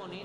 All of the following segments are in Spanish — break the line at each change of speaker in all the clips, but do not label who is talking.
De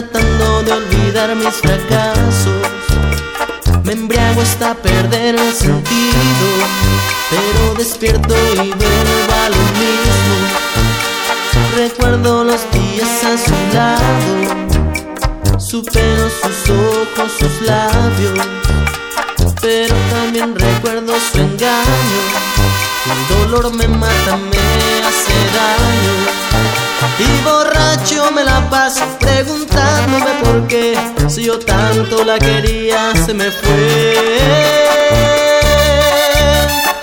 tratando de olvidar mis fracasos. Me embriago hasta perder el sentido, pero despierto y vuelvo a lo mismo. Recuerdo los días a su lado, su pelo, sus ojos, sus labios, pero también recuerdo su engaño. El dolor me mata, me hace daño. Y borracho me la paso preguntándome por qué. Si yo tanto la quería, se me fue.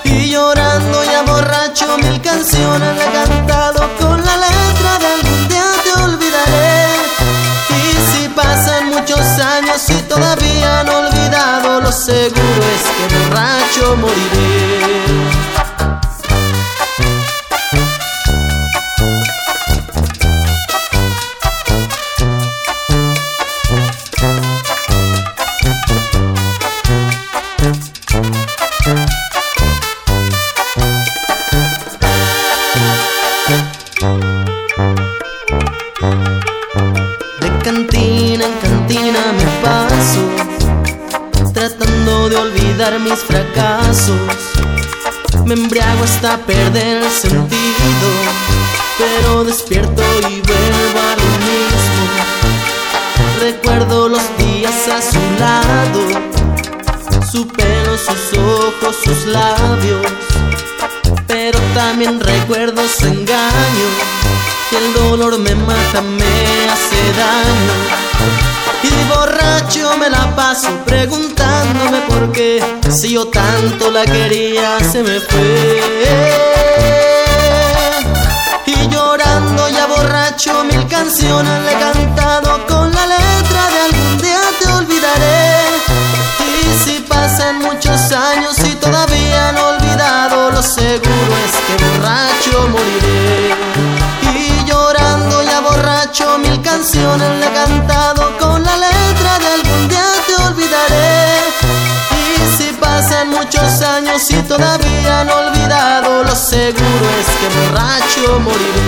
Y llorando ya borracho mil canciones le he cantado con la letra de algún día te olvidaré. Y si pasan muchos años y todavía no olvidado, lo seguro es que borracho moriré. De olvidar mis fracasos. Me embriago hasta perder el sentido, pero despierto y vuelvo a lo mismo. Recuerdo los días a su lado, su pelo, sus ojos, sus labios, pero también recuerdo su engaño. Y el dolor me mata, me hace daño. Y borracho me la paso. Si yo tanto la quería, se me fue. Y llorando ya borracho mil canciones le he cantado con la letra de algún día te olvidaré. Y si pasan muchos años y todavía no he olvidado, lo seguro es que borracho moriré. Años y todavía no olvidado, lo seguro es que borracho moriré.